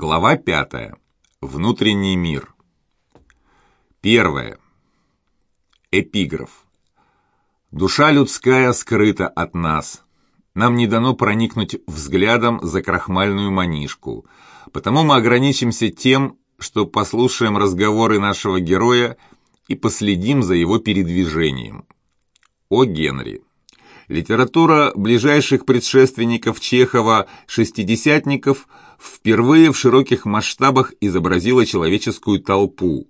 Глава пятая. Внутренний мир. Первое. Эпиграф. Душа людская скрыта от нас. Нам не дано проникнуть взглядом за крахмальную манишку, потому мы ограничимся тем, что послушаем разговоры нашего героя и последим за его передвижением. О Генри. Литература ближайших предшественников Чехова «шестидесятников» впервые в широких масштабах изобразила человеческую толпу.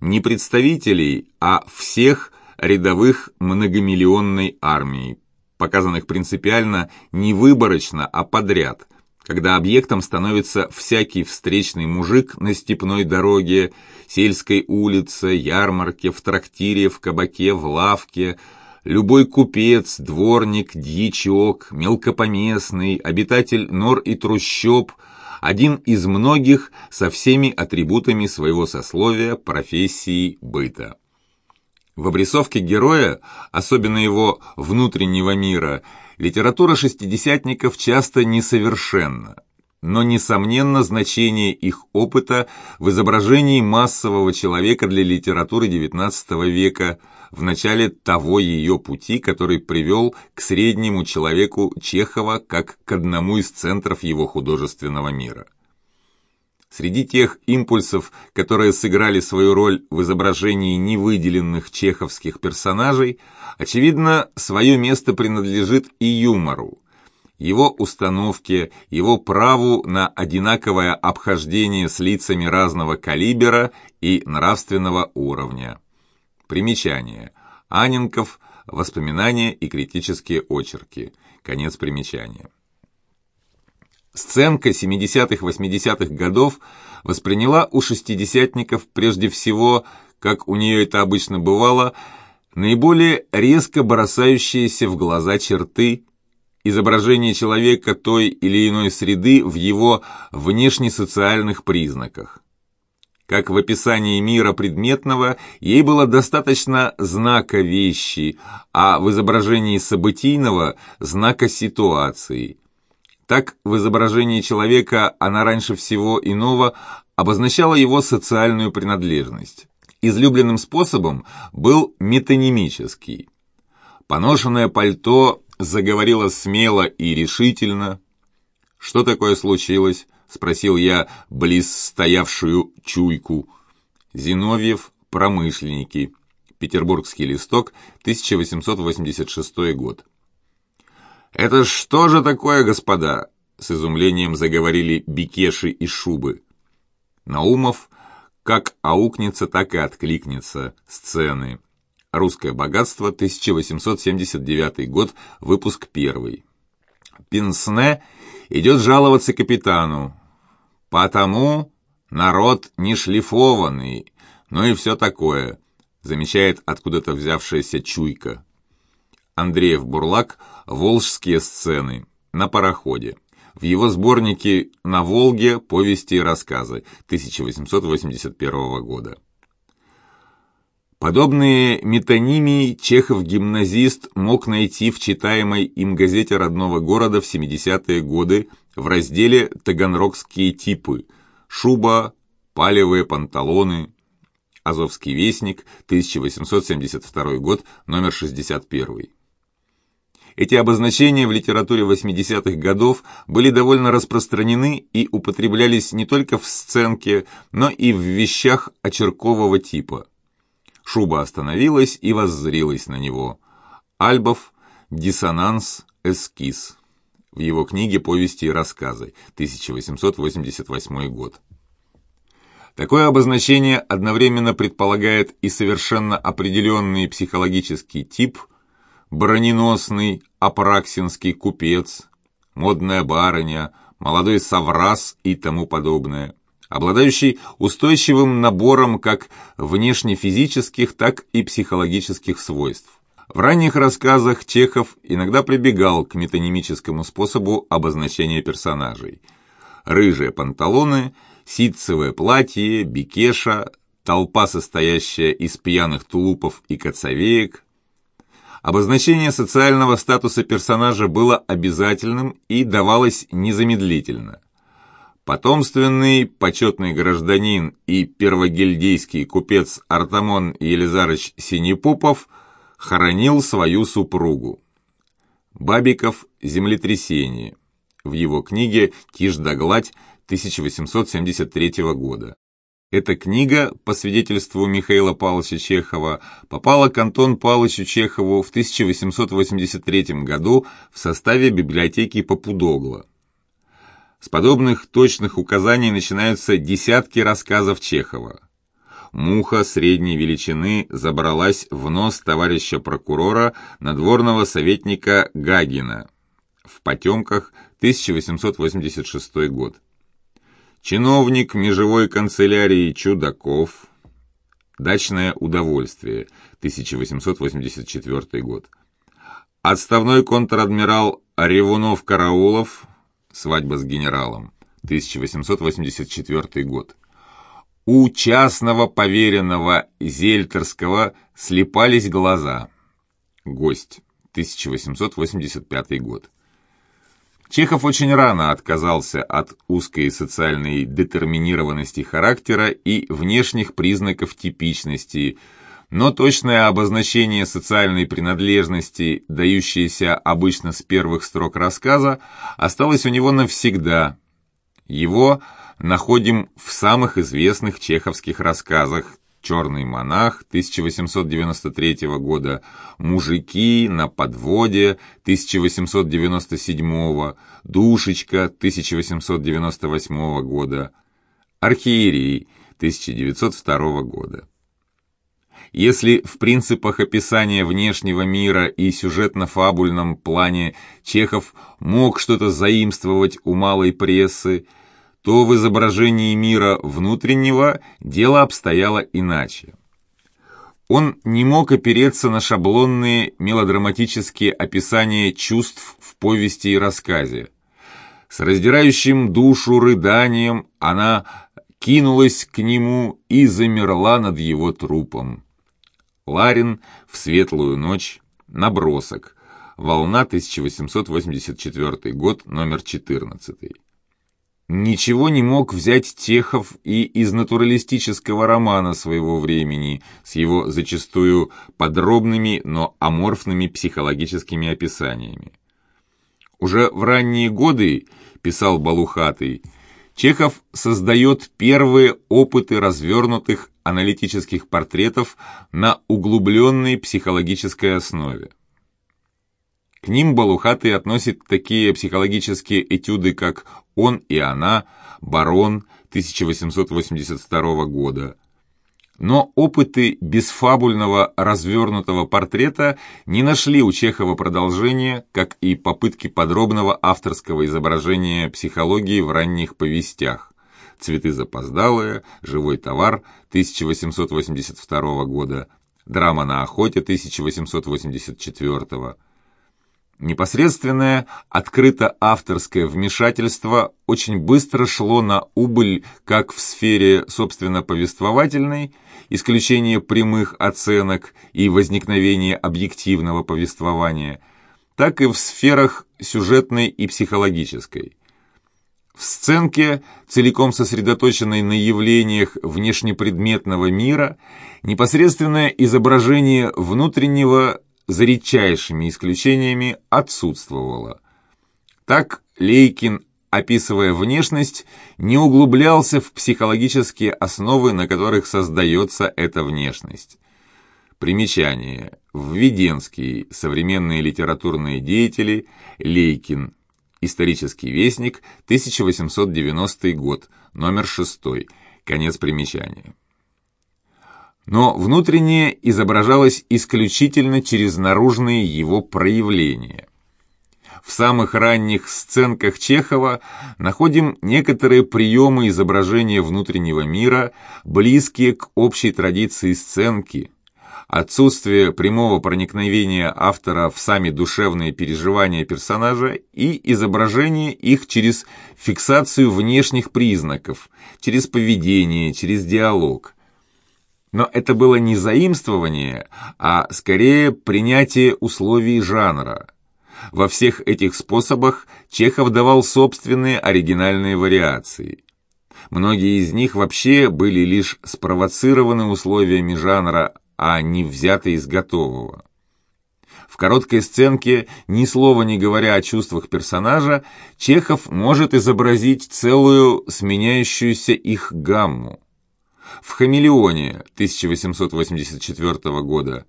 Не представителей, а всех рядовых многомиллионной армии, показанных принципиально не выборочно, а подряд, когда объектом становится всякий встречный мужик на степной дороге, сельской улице, ярмарке, в трактире, в кабаке, в лавке – Любой купец, дворник, дьячок, мелкопоместный, обитатель нор и трущоб, один из многих со всеми атрибутами своего сословия, профессии, быта. В обрисовке героя, особенно его внутреннего мира, литература шестидесятников часто несовершенна, но, несомненно, значение их опыта в изображении массового человека для литературы XIX века – в начале того ее пути, который привел к среднему человеку Чехова как к одному из центров его художественного мира. Среди тех импульсов, которые сыграли свою роль в изображении невыделенных чеховских персонажей, очевидно, свое место принадлежит и юмору, его установке, его праву на одинаковое обхождение с лицами разного калибра и нравственного уровня. Примечание. Аненков. Воспоминания и критические очерки. Конец примечания. Сценка 70-80-х годов восприняла у шестидесятников прежде всего, как у нее это обычно бывало, наиболее резко бросающиеся в глаза черты, изображение человека той или иной среды в его внешнесоциальных признаках. Как в описании мира предметного, ей было достаточно знака вещи, а в изображении событийного – знака ситуации. Так, в изображении человека она раньше всего иного обозначала его социальную принадлежность. Излюбленным способом был метонимический. Поношенное пальто заговорило смело и решительно. Что такое случилось? — спросил я близ стоявшую чуйку. Зиновьев «Промышленники». Петербургский листок, 1886 год. «Это что же такое, господа?» — с изумлением заговорили бикеши и шубы. Наумов как аукнется, так и откликнется. Сцены. Русское богатство, 1879 год, выпуск первый. Пинсне идет жаловаться капитану. «Потому народ не шлифованный, ну и все такое», замечает откуда-то взявшаяся чуйка. Андреев Бурлак «Волжские сцены» на пароходе. В его сборнике «На Волге. Повести и рассказы» 1881 года. Подобные метонимии Чехов-гимназист мог найти в читаемой им газете родного города в 70-е годы в разделе «Таганрогские типы» «Шуба», «Палевые панталоны», «Азовский вестник», 1872 год, номер 61. Эти обозначения в литературе 80-х годов были довольно распространены и употреблялись не только в сценке, но и в вещах очеркового типа – Шуба остановилась и воззрилась на него. Альбов «Диссонанс. Эскиз». В его книге «Повести и рассказы», 1888 год. Такое обозначение одновременно предполагает и совершенно определенный психологический тип, броненосный апраксинский купец, модная барыня, молодой соврас и тому подобное обладающий устойчивым набором как внешнефизических, так и психологических свойств. В ранних рассказах Чехов иногда прибегал к метонимическому способу обозначения персонажей. Рыжие панталоны, ситцевое платье, бикеша, толпа, состоящая из пьяных тулупов и коцовеек. Обозначение социального статуса персонажа было обязательным и давалось незамедлительно – Потомственный почетный гражданин и первогильдейский купец Артамон Елизарыч Синепупов хоронил свою супругу. Бабиков «Землетрясение» в его книге «Тишь да гладь» 1873 года. Эта книга, по свидетельству Михаила Павловича Чехова, попала к Антону Павловичу Чехову в 1883 году в составе библиотеки Попудогла. С подобных точных указаний начинаются десятки рассказов Чехова. Муха средней величины забралась в нос товарища прокурора, надворного советника Гагина. В потемках 1886 год. Чиновник межевой канцелярии Чудаков. Дачное удовольствие. 1884 год. Отставной контр-адмирал Ревунов-Караулов. Свадьба с генералом. 1884 год. У частного поверенного Зельтерского слепались глаза. Гость. 1885 год. Чехов очень рано отказался от узкой социальной детерминированности характера и внешних признаков типичности, но точное обозначение социальной принадлежности, дающееся обычно с первых строк рассказа, осталось у него навсегда. Его находим в самых известных чеховских рассказах «Черный монах» 1893 года, «Мужики на подводе» 1897, «Душечка» 1898 года, «Архиерей» 1902 года. Если в принципах описания внешнего мира и сюжетно-фабульном плане Чехов мог что-то заимствовать у малой прессы, то в изображении мира внутреннего дело обстояло иначе. Он не мог опереться на шаблонные мелодраматические описания чувств в повести и рассказе. С раздирающим душу рыданием она кинулась к нему и замерла над его трупом. Ларин в светлую ночь. Набросок. Волна, 1884 год, номер 14. Ничего не мог взять Техов и из натуралистического романа своего времени с его зачастую подробными, но аморфными психологическими описаниями. Уже в ранние годы, писал Балухатый, Чехов создает первые опыты развернутых аналитических портретов на углубленной психологической основе. К ним Балухатый относит такие психологические этюды, как «Он и она», «Барон» 1882 года. Но опыты бесфабульного развернутого портрета не нашли у Чехова продолжения, как и попытки подробного авторского изображения психологии в ранних повестях. «Цветы запоздалые», «Живой товар» 1882 года, «Драма на охоте» 1884 года. Непосредственное, открыто авторское вмешательство очень быстро шло на убыль как в сфере собственно повествовательной, исключение прямых оценок и возникновение объективного повествования, так и в сферах сюжетной и психологической. В сценке, целиком сосредоточенной на явлениях внешнепредметного мира, непосредственное изображение внутреннего за редчайшими исключениями, отсутствовало. Так Лейкин, описывая внешность, не углублялся в психологические основы, на которых создается эта внешность. Примечание. Введенский. Современные литературные деятели. Лейкин. Исторический вестник. 1890 год. Номер 6. Конец примечания но внутреннее изображалось исключительно через наружные его проявления. В самых ранних сценках Чехова находим некоторые приемы изображения внутреннего мира, близкие к общей традиции сценки, отсутствие прямого проникновения автора в сами душевные переживания персонажа и изображение их через фиксацию внешних признаков, через поведение, через диалог – но это было не заимствование, а скорее принятие условий жанра. Во всех этих способах Чехов давал собственные оригинальные вариации. Многие из них вообще были лишь спровоцированы условиями жанра, а не взяты из готового. В короткой сценке, ни слова не говоря о чувствах персонажа, Чехов может изобразить целую сменяющуюся их гамму. В «Хамелеоне» 1884 года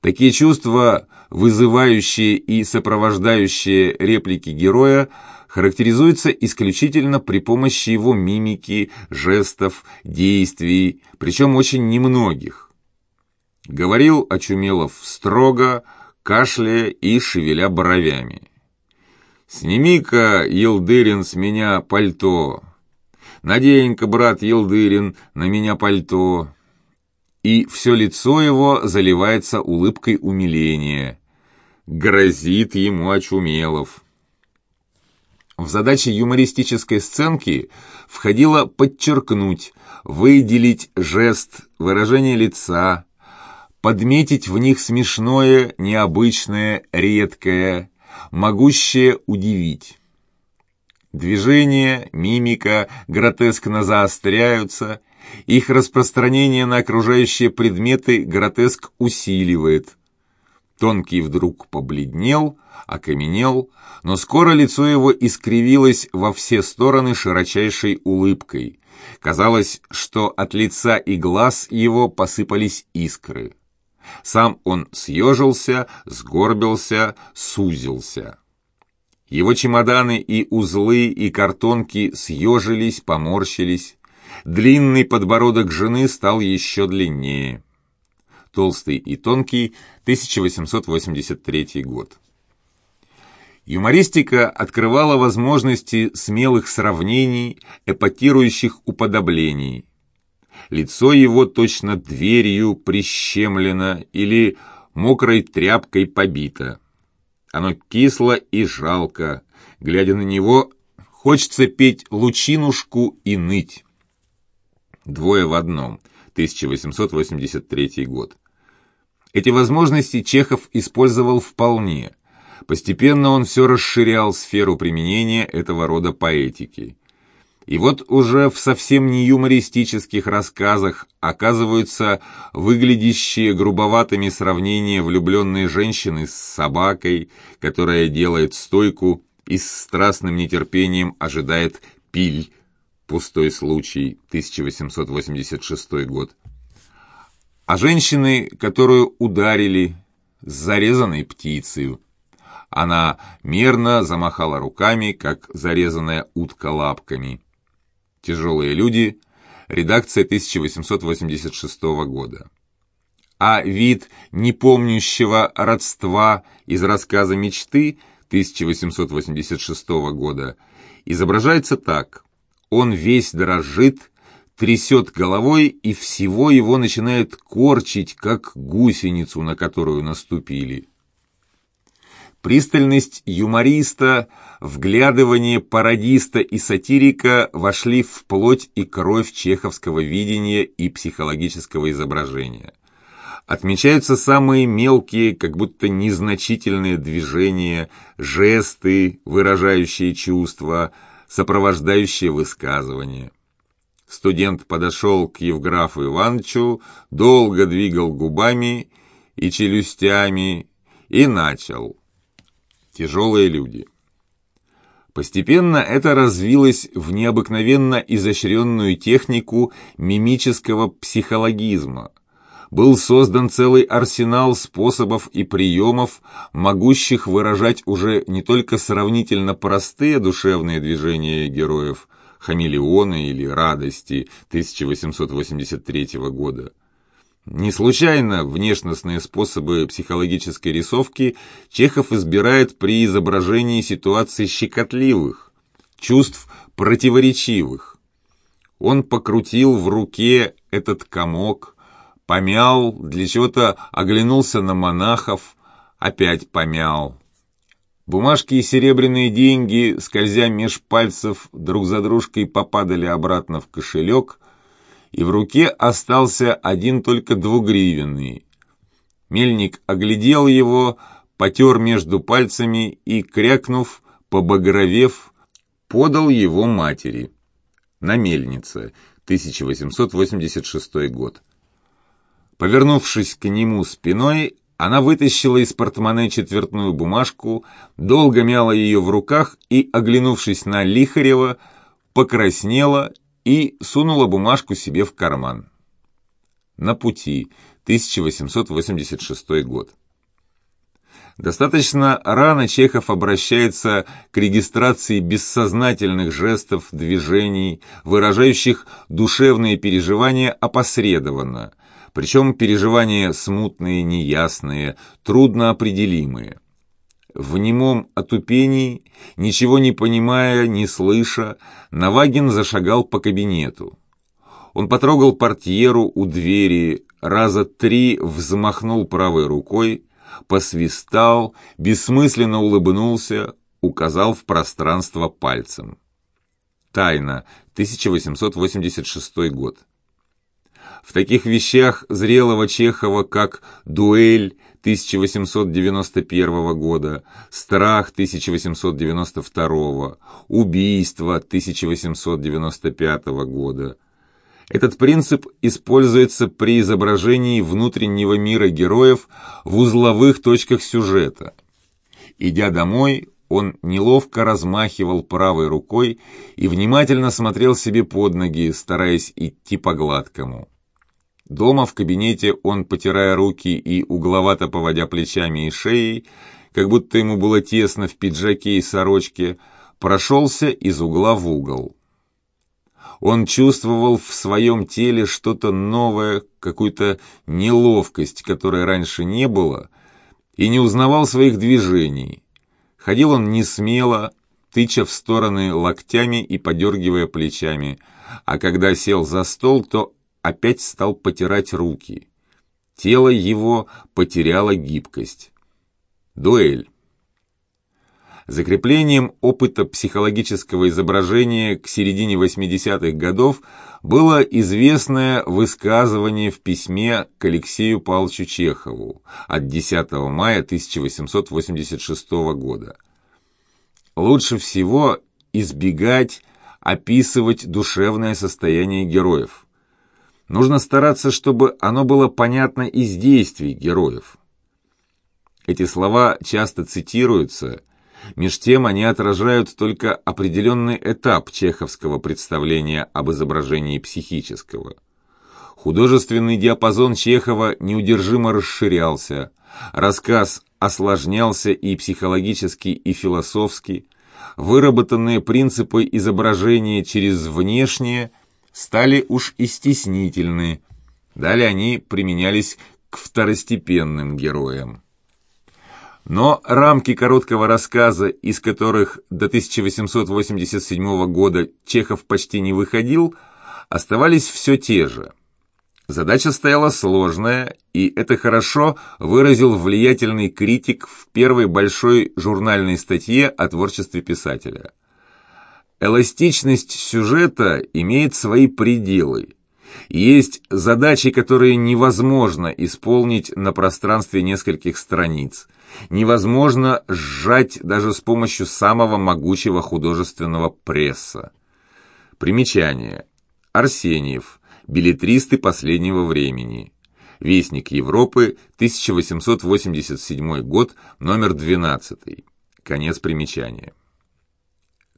такие чувства, вызывающие и сопровождающие реплики героя, характеризуются исключительно при помощи его мимики, жестов, действий, причем очень немногих. Говорил Очумелов строго, кашляя и шевеля бровями. «Сними-ка, Елдырин, с меня пальто. Надень-ка, брат Елдырин, на меня пальто». И все лицо его заливается улыбкой умиления. Грозит ему Очумелов. В задачи юмористической сценки входило подчеркнуть, выделить жест, выражение лица, подметить в них смешное, необычное, редкое, могущее удивить. Движения, мимика гротескно заостряются, их распространение на окружающие предметы гротеск усиливает. Тонкий вдруг побледнел, окаменел, но скоро лицо его искривилось во все стороны широчайшей улыбкой. Казалось, что от лица и глаз его посыпались искры. Сам он съежился, сгорбился, сузился. Его чемоданы и узлы и картонки съежились, поморщились. Длинный подбородок жены стал еще длиннее. Толстый и тонкий, 1883 год. Юмористика открывала возможности смелых сравнений, эпатирующих уподоблений. Лицо его точно дверью прищемлено или мокрой тряпкой побито. Оно кисло и жалко. Глядя на него, хочется петь лучинушку и ныть. Двое в одном. 1883 год. Эти возможности Чехов использовал вполне. Постепенно он все расширял сферу применения этого рода поэтики. И вот уже в совсем не юмористических рассказах оказываются выглядящие грубоватыми сравнения влюбленной женщины с собакой, которая делает стойку и с страстным нетерпением ожидает пиль. Пустой случай, 1886 год а женщины, которую ударили, с зарезанной птицей. Она мерно замахала руками, как зарезанная утка лапками. «Тяжелые люди», редакция 1886 года. А вид непомнящего родства из рассказа «Мечты» 1886 года изображается так. Он весь дрожит, трясет головой, и всего его начинает корчить, как гусеницу, на которую наступили. Пристальность юмориста, вглядывание пародиста и сатирика вошли в плоть и кровь чеховского видения и психологического изображения. Отмечаются самые мелкие, как будто незначительные движения, жесты, выражающие чувства, сопровождающие высказывания. Студент подошел к Евграфу Ивановичу, долго двигал губами и челюстями и начал. Тяжелые люди. Постепенно это развилось в необыкновенно изощренную технику мимического психологизма. Был создан целый арсенал способов и приемов, могущих выражать уже не только сравнительно простые душевные движения героев, «Хамелеоны» или «Радости» 1883 года. Не случайно внешностные способы психологической рисовки Чехов избирает при изображении ситуаций щекотливых, чувств противоречивых. Он покрутил в руке этот комок, помял, для чего-то оглянулся на монахов, опять помял. Бумажки и серебряные деньги, скользя меж пальцев, друг за дружкой попадали обратно в кошелек, и в руке остался один только двугривенный. Мельник оглядел его, потер между пальцами и, крякнув, побагровев, подал его матери. На мельнице, 1886 год. Повернувшись к нему спиной, она вытащила из портмоне четвертную бумажку, долго мяла ее в руках и, оглянувшись на Лихарева, покраснела и сунула бумажку себе в карман. На пути, 1886 год. Достаточно рано Чехов обращается к регистрации бессознательных жестов, движений, выражающих душевные переживания опосредованно, причем переживания смутные, неясные, трудно определимые. В немом отупении, ничего не понимая, не слыша, Навагин зашагал по кабинету. Он потрогал портьеру у двери, раза три взмахнул правой рукой, посвистал, бессмысленно улыбнулся, указал в пространство пальцем. Тайна, 1886 год. В таких вещах зрелого Чехова, как «Дуэль» 1891 года, «Страх» 1892, «Убийство» 1895 года, этот принцип используется при изображении внутреннего мира героев в узловых точках сюжета. Идя домой, он неловко размахивал правой рукой и внимательно смотрел себе под ноги, стараясь идти по гладкому. Дома в кабинете он, потирая руки и угловато поводя плечами и шеей, как будто ему было тесно в пиджаке и сорочке, прошелся из угла в угол. Он чувствовал в своем теле что-то новое, какую-то неловкость, которой раньше не было, и не узнавал своих движений. Ходил он не смело, тыча в стороны локтями и подергивая плечами, а когда сел за стол, то опять стал потирать руки. Тело его потеряло гибкость. Дуэль. Закреплением опыта психологического изображения к середине 80-х годов было известное высказывание в письме к Алексею Павловичу Чехову от 10 мая 1886 года. Лучше всего избегать описывать душевное состояние героев. Нужно стараться, чтобы оно было понятно из действий героев. Эти слова часто цитируются – Меж тем они отражают только определенный этап чеховского представления об изображении психического. Художественный диапазон Чехова неудержимо расширялся, рассказ осложнялся и психологически, и философски, выработанные принципы изображения через внешнее стали уж и далее они применялись к второстепенным героям. Но рамки короткого рассказа, из которых до 1887 года Чехов почти не выходил, оставались все те же. Задача стояла сложная, и это хорошо выразил влиятельный критик в первой большой журнальной статье о творчестве писателя. Эластичность сюжета имеет свои пределы. Есть задачи, которые невозможно исполнить на пространстве нескольких страниц – невозможно сжать даже с помощью самого могучего художественного пресса. Примечание. Арсеньев. Билетристы последнего времени. Вестник Европы, 1887 год, номер 12. Конец примечания.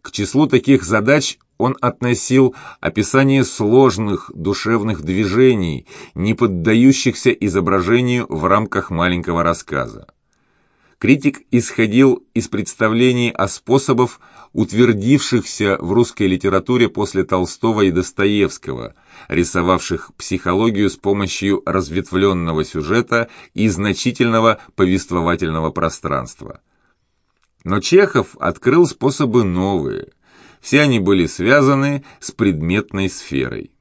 К числу таких задач он относил описание сложных душевных движений, не поддающихся изображению в рамках маленького рассказа. Критик исходил из представлений о способах, утвердившихся в русской литературе после Толстого и Достоевского, рисовавших психологию с помощью разветвленного сюжета и значительного повествовательного пространства. Но Чехов открыл способы новые. Все они были связаны с предметной сферой.